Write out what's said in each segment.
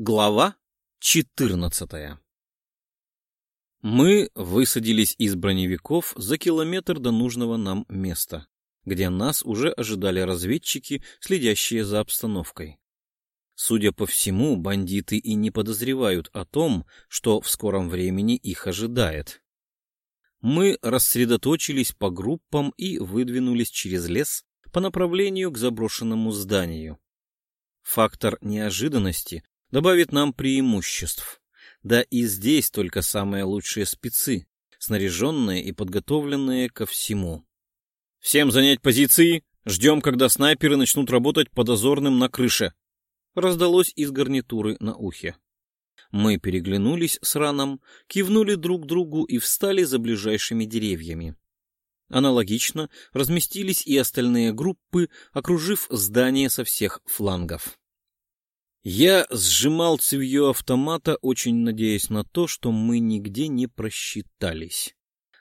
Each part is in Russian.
Глава 14 Мы высадились из броневиков за километр до нужного нам места, где нас уже ожидали разведчики, следящие за обстановкой. Судя по всему, бандиты и не подозревают о том, что в скором времени их ожидает. Мы рассредоточились по группам и выдвинулись через лес по направлению к заброшенному зданию. Фактор неожиданности добавит нам преимуществ. Да и здесь только самые лучшие спецы, снаряженные и подготовленные ко всему. «Всем занять позиции! Ждем, когда снайперы начнут работать по дозорным на крыше!» Раздалось из гарнитуры на ухе. Мы переглянулись с раном, кивнули друг другу и встали за ближайшими деревьями. Аналогично разместились и остальные группы, окружив здание со всех флангов. Я сжимал цевьё автомата, очень надеясь на то, что мы нигде не просчитались,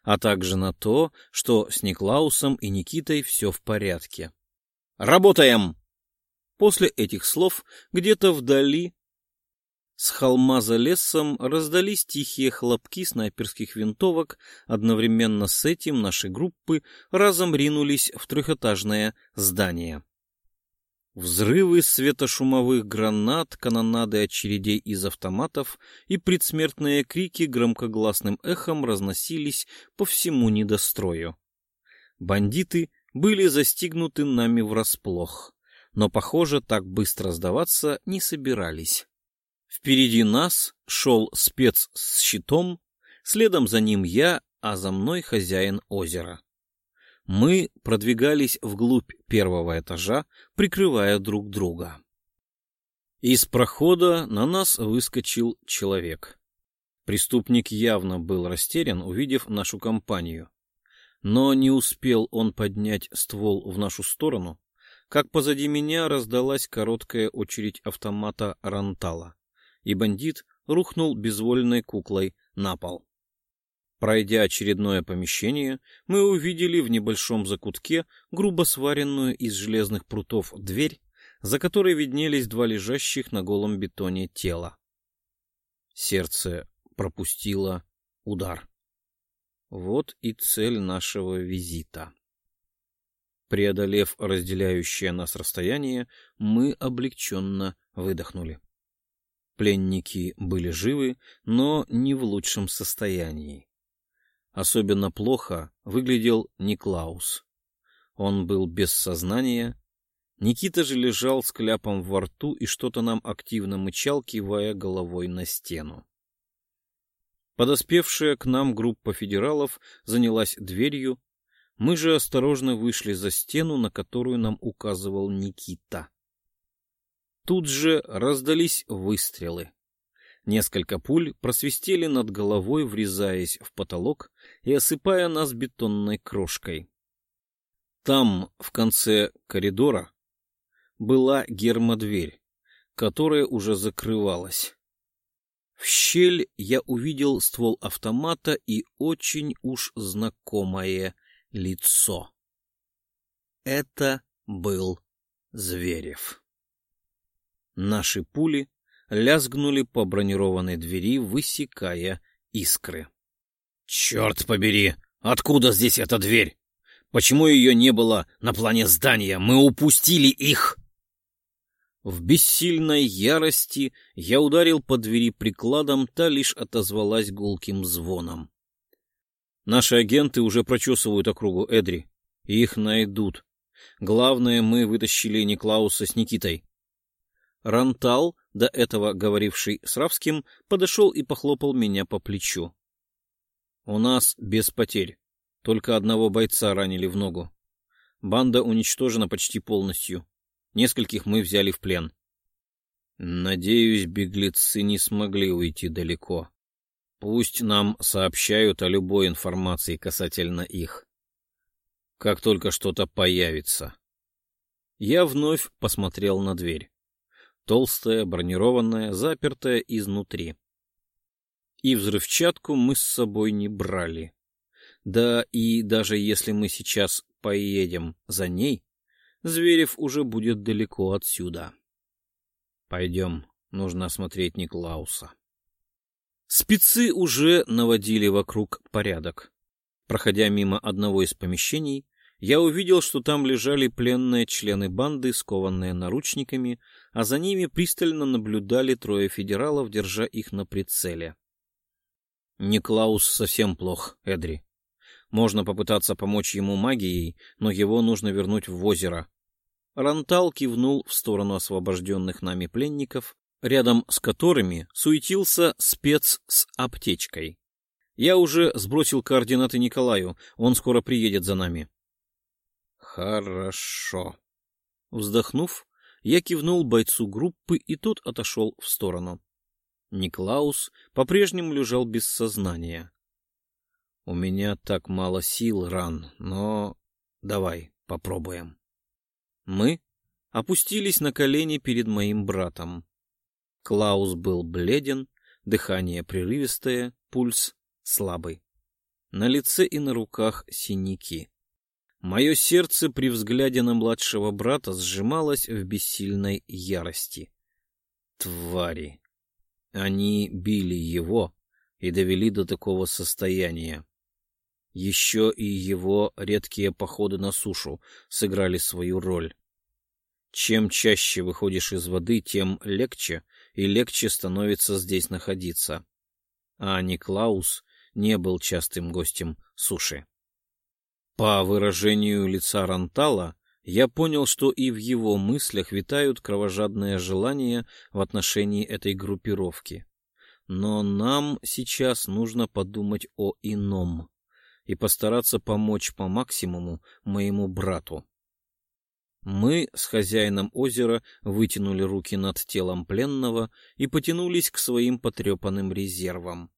а также на то, что с Никлаусом и Никитой все в порядке. «Работаем!» После этих слов где-то вдали с холма за лесом раздались тихие хлопки снайперских винтовок, одновременно с этим наши группы разом ринулись в трехэтажное здание. Взрывы светошумовых гранат, канонады очередей из автоматов и предсмертные крики громкогласным эхом разносились по всему недострою. Бандиты были застигнуты нами врасплох, но, похоже, так быстро сдаваться не собирались. Впереди нас шел спец с щитом, следом за ним я, а за мной хозяин озера. Мы продвигались вглубь первого этажа, прикрывая друг друга. Из прохода на нас выскочил человек. Преступник явно был растерян, увидев нашу компанию. Но не успел он поднять ствол в нашу сторону, как позади меня раздалась короткая очередь автомата Рантала, и бандит рухнул безвольной куклой на пол. Пройдя очередное помещение, мы увидели в небольшом закутке грубо сваренную из железных прутов дверь, за которой виднелись два лежащих на голом бетоне тела. Сердце пропустило удар. Вот и цель нашего визита. Преодолев разделяющее нас расстояние, мы облегченно выдохнули. Пленники были живы, но не в лучшем состоянии. Особенно плохо выглядел Никлаус. Он был без сознания. Никита же лежал с кляпом во рту и что-то нам активно мычал, кивая головой на стену. Подоспевшая к нам группа федералов занялась дверью. Мы же осторожно вышли за стену, на которую нам указывал Никита. Тут же раздались выстрелы. Несколько пуль просвистели над головой, врезаясь в потолок и осыпая нас бетонной крошкой. Там, в конце коридора, была гермодверь, которая уже закрывалась. В щель я увидел ствол автомата и очень уж знакомое лицо. Это был Зверев. Наши пули лязгнули по бронированной двери, высекая искры. «Черт побери! Откуда здесь эта дверь? Почему ее не было на плане здания? Мы упустили их!» В бессильной ярости я ударил по двери прикладом, та лишь отозвалась гулким звоном. Наши агенты уже прочесывают округу Эдри. Их найдут. Главное, мы вытащили Никлауса с Никитой. Рантал, до этого говоривший с Равским, подошел и похлопал меня по плечу. «У нас без потерь. Только одного бойца ранили в ногу. Банда уничтожена почти полностью. Нескольких мы взяли в плен. Надеюсь, беглецы не смогли уйти далеко. Пусть нам сообщают о любой информации касательно их. Как только что-то появится. Я вновь посмотрел на дверь толстая, бронированная, запертая изнутри. И взрывчатку мы с собой не брали. Да и даже если мы сейчас поедем за ней, Зверев уже будет далеко отсюда. Пойдем, нужно осмотреть Никлауса. Спецы уже наводили вокруг порядок. Проходя мимо одного из помещений, я увидел, что там лежали пленные члены банды, скованные наручниками, а за ними пристально наблюдали трое федералов, держа их на прицеле. Никлаус совсем плох, Эдри. Можно попытаться помочь ему магией, но его нужно вернуть в озеро. Рантал кивнул в сторону освобожденных нами пленников, рядом с которыми суетился спец с аптечкой. Я уже сбросил координаты Николаю, он скоро приедет за нами. Хорошо. Вздохнув, я кивнул бойцу группы, и тот отошел в сторону. Никлаус по-прежнему лежал без сознания. У меня так мало сил, Ран, но давай попробуем. Мы опустились на колени перед моим братом. Клаус был бледен, дыхание прерывистое, пульс слабый. На лице и на руках синяки. Мое сердце при взгляде на младшего брата сжималось в бессильной ярости. Твари! Они били его и довели до такого состояния. Еще и его редкие походы на сушу сыграли свою роль. Чем чаще выходишь из воды, тем легче и легче становится здесь находиться. А Никлаус не был частым гостем суши. По выражению лица Рантала я понял, что и в его мыслях витают кровожадные желания в отношении этой группировки. Но нам сейчас нужно подумать о ином и постараться помочь по максимуму моему брату. Мы с хозяином озера вытянули руки над телом пленного и потянулись к своим потрепанным резервам.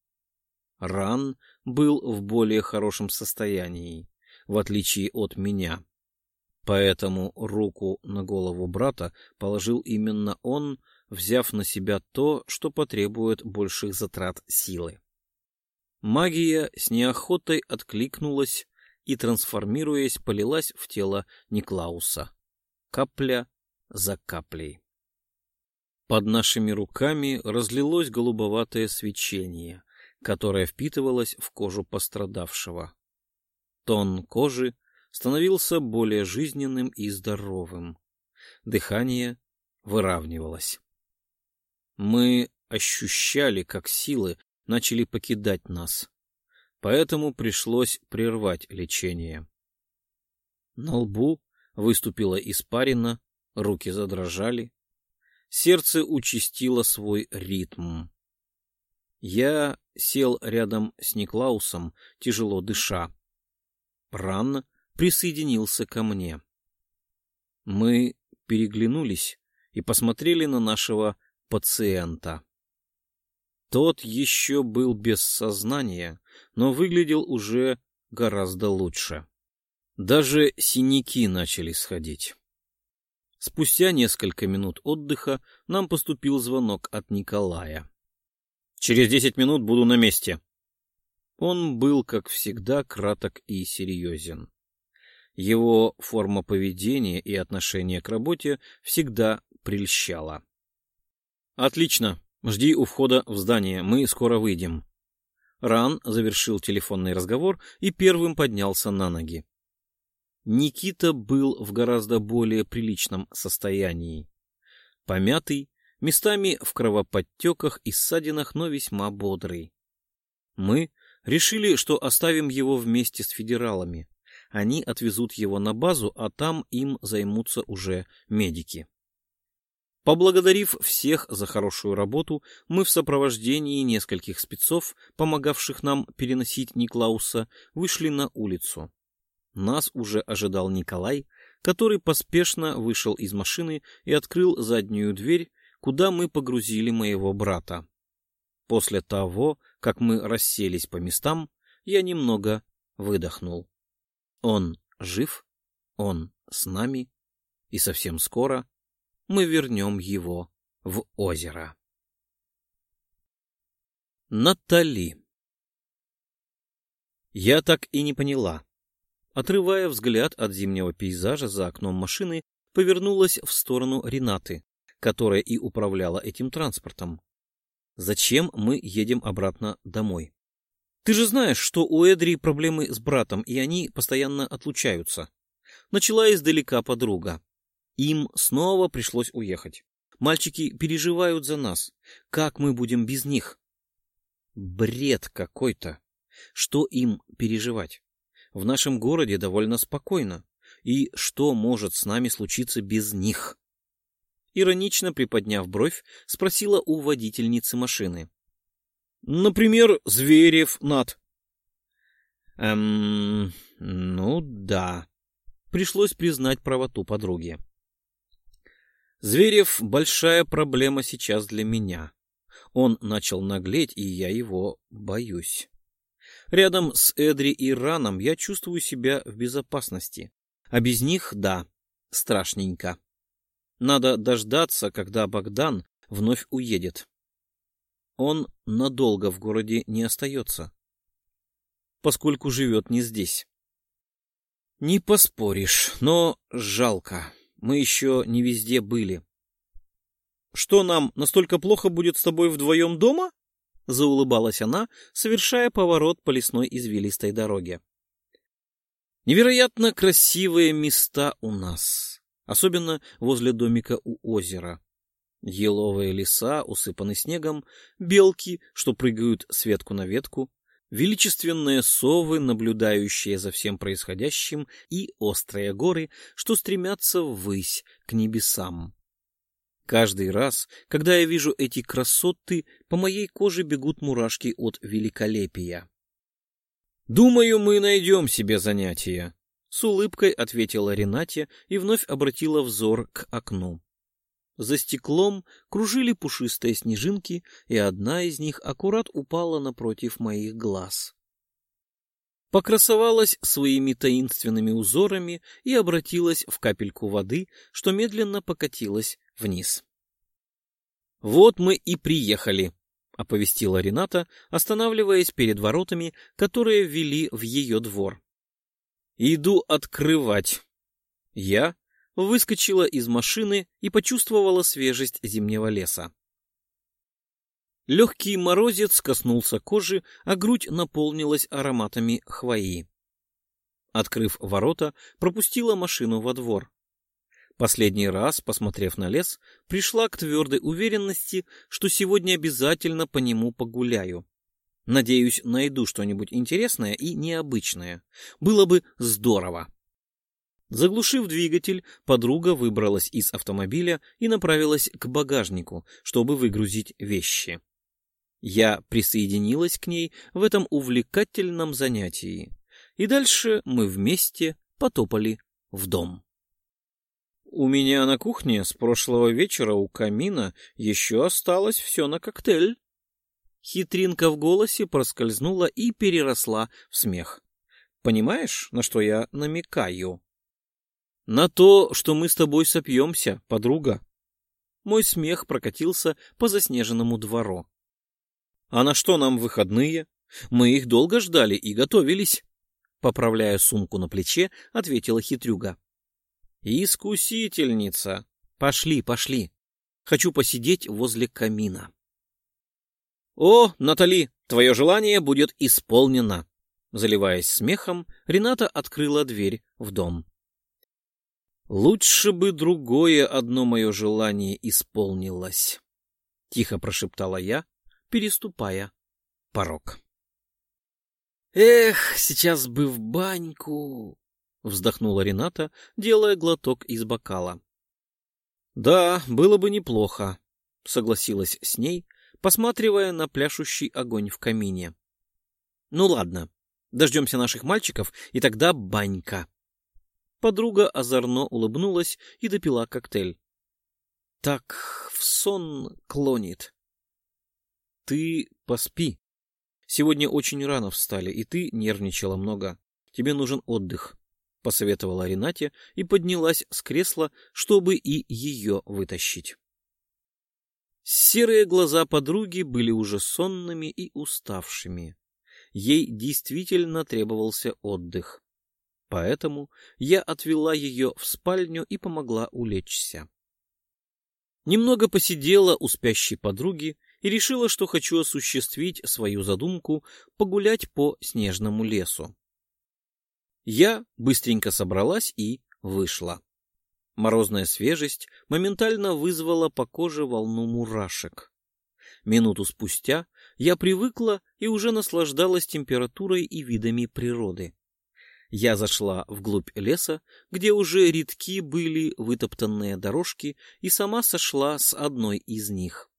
Ран был в более хорошем состоянии, в отличие от меня. Поэтому руку на голову брата положил именно он, взяв на себя то, что потребует больших затрат силы. Магия с неохотой откликнулась и, трансформируясь, полилась в тело Никлауса. Капля за каплей. Под нашими руками разлилось голубоватое свечение, которое впитывалось в кожу пострадавшего. Тон кожи становился более жизненным и здоровым. Дыхание выравнивалось. Мы ощущали, как силы начали покидать нас. Поэтому пришлось прервать лечение. На лбу выступила испарина, руки задрожали. Сердце участило свой ритм. Я сел рядом с Никлаусом, тяжело дыша. Пран присоединился ко мне. Мы переглянулись и посмотрели на нашего пациента. Тот еще был без сознания, но выглядел уже гораздо лучше. Даже синяки начали сходить. Спустя несколько минут отдыха нам поступил звонок от Николая. «Через десять минут буду на месте». Он был, как всегда, краток и серьезен. Его форма поведения и отношение к работе всегда прельщала. «Отлично. Жди у входа в здание. Мы скоро выйдем». Ран завершил телефонный разговор и первым поднялся на ноги. Никита был в гораздо более приличном состоянии. Помятый, местами в кровоподтеках и ссадинах, но весьма бодрый. Мы решили, что оставим его вместе с федералами. Они отвезут его на базу, а там им займутся уже медики. Поблагодарив всех за хорошую работу, мы в сопровождении нескольких спецов, помогавших нам переносить Никлауса, вышли на улицу. Нас уже ожидал Николай, который поспешно вышел из машины и открыл заднюю дверь, куда мы погрузили моего брата. После того, как мы расселись по местам, я немного выдохнул. Он жив, он с нами, и совсем скоро мы вернем его в озеро. Натали Я так и не поняла. Отрывая взгляд от зимнего пейзажа за окном машины, повернулась в сторону Ренаты, которая и управляла этим транспортом. Зачем мы едем обратно домой? Ты же знаешь, что у Эдри проблемы с братом, и они постоянно отлучаются. Начала издалека подруга. Им снова пришлось уехать. Мальчики переживают за нас. Как мы будем без них? Бред какой-то. Что им переживать? В нашем городе довольно спокойно. И что может с нами случиться без них? Иронично приподняв бровь, спросила у водительницы машины. Например, Зверев, Над. Эм, ну да. Пришлось признать правоту подруги. Зверев — большая проблема сейчас для меня. Он начал наглеть, и я его боюсь. Рядом с Эдри и Раном я чувствую себя в безопасности. А без них, да, страшненько. Надо дождаться, когда Богдан вновь уедет. Он надолго в городе не остается, поскольку живет не здесь. Не поспоришь, но жалко. Мы еще не везде были. Что нам настолько плохо будет с тобой вдвоем дома? Заулыбалась она, совершая поворот по лесной извилистой дороге. Невероятно красивые места у нас, особенно возле домика у озера. Еловые леса усыпаны снегом, белки, что прыгают с ветку на ветку, величественные совы, наблюдающие за всем происходящим, и острые горы, что стремятся ввысь, к небесам. Каждый раз, когда я вижу эти красоты, по моей коже бегут мурашки от великолепия. «Думаю, мы найдем себе занятие», — с улыбкой ответила Ренате и вновь обратила взор к окну. За стеклом кружили пушистые снежинки, и одна из них аккурат упала напротив моих глаз. Покрасовалась своими таинственными узорами и обратилась в капельку воды, что медленно покатилась вниз. «Вот мы и приехали», — оповестила Рената, останавливаясь перед воротами, которые ввели в ее двор. «Иду открывать». Я выскочила из машины и почувствовала свежесть зимнего леса. Легкий морозец коснулся кожи, а грудь наполнилась ароматами хвои. Открыв ворота, пропустила машину во двор. Последний раз, посмотрев на лес, пришла к твердой уверенности, что сегодня обязательно по нему погуляю. Надеюсь, найду что-нибудь интересное и необычное. Было бы здорово. Заглушив двигатель, подруга выбралась из автомобиля и направилась к багажнику, чтобы выгрузить вещи. Я присоединилась к ней в этом увлекательном занятии, и дальше мы вместе потопали в дом. У меня на кухне с прошлого вечера у камина еще осталось все на коктейль. Хитринка в голосе проскользнула и переросла в смех. Понимаешь, на что я намекаю? На то, что мы с тобой сопьемся, подруга. Мой смех прокатился по заснеженному двору. А на что нам выходные? Мы их долго ждали и готовились. Поправляя сумку на плече, ответила хитрюга. Искусительница. Пошли, пошли. Хочу посидеть возле камина. О, Натали, твое желание будет исполнено. Заливаясь смехом, Рената открыла дверь в дом. Лучше бы другое одно мое желание исполнилось, — тихо прошептала я, переступая порог. Эх, сейчас бы в баньку, — вздохнула Рената, делая глоток из бокала. Да, было бы неплохо, — согласилась с ней, посматривая на пляшущий огонь в камине. Ну ладно, дождемся наших мальчиков, и тогда банька. Подруга озорно улыбнулась и допила коктейль. Так в сон клонит. Ты поспи. Сегодня очень рано встали, и ты нервничала много. Тебе нужен отдых, — посоветовала Ренате и поднялась с кресла, чтобы и ее вытащить. Серые глаза подруги были уже сонными и уставшими. Ей действительно требовался отдых. Поэтому я отвела ее в спальню и помогла улечься. Немного посидела у спящей подруги и решила, что хочу осуществить свою задумку погулять по снежному лесу. Я быстренько собралась и вышла. Морозная свежесть моментально вызвала по коже волну мурашек. Минуту спустя я привыкла и уже наслаждалась температурой и видами природы. Я зашла вглубь леса, где уже редки были вытоптанные дорожки, и сама сошла с одной из них.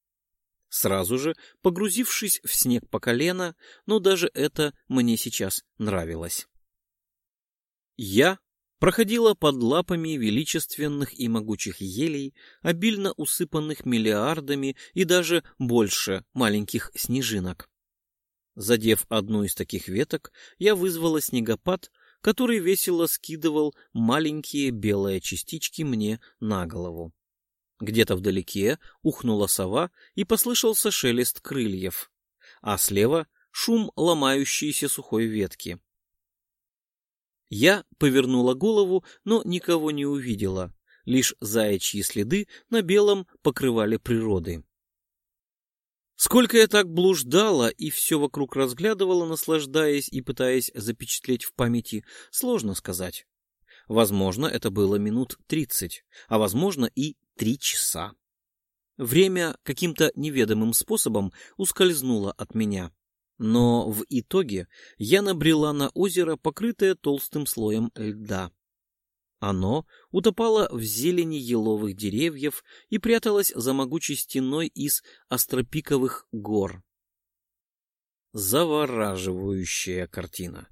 Сразу же погрузившись в снег по колено, но даже это мне сейчас нравилось. Я проходила под лапами величественных и могучих елей, обильно усыпанных миллиардами и даже больше маленьких снежинок. Задев одну из таких веток, я вызвала снегопад, который весело скидывал маленькие белые частички мне на голову. Где-то вдалеке ухнула сова и послышался шелест крыльев, а слева шум ломающейся сухой ветки. Я повернула голову, но никого не увидела. Лишь заячьи следы на белом покрывали природы. Сколько я так блуждала и все вокруг разглядывала, наслаждаясь и пытаясь запечатлеть в памяти, сложно сказать. Возможно, это было минут тридцать, а возможно и три часа. Время каким-то неведомым способом ускользнуло от меня. Но в итоге я набрела на озеро, покрытое толстым слоем льда. Оно утопало в зелени еловых деревьев и пряталось за могучей стеной из остропиковых гор. Завораживающая картина.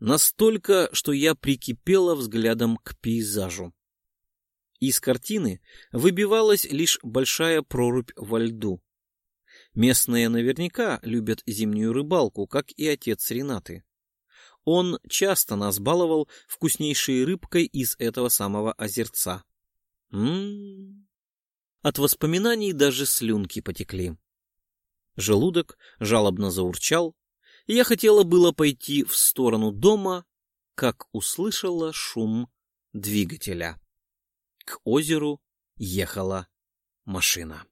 Настолько, что я прикипела взглядом к пейзажу. Из картины выбивалась лишь большая прорубь во льду. Местные наверняка любят зимнюю рыбалку, как и отец Ренаты. Он часто нас баловал вкуснейшей рыбкой из этого самого озерца. М -м -м. От воспоминаний даже слюнки потекли. Желудок жалобно заурчал, и я хотела было пойти в сторону дома, как услышала шум двигателя. К озеру ехала машина.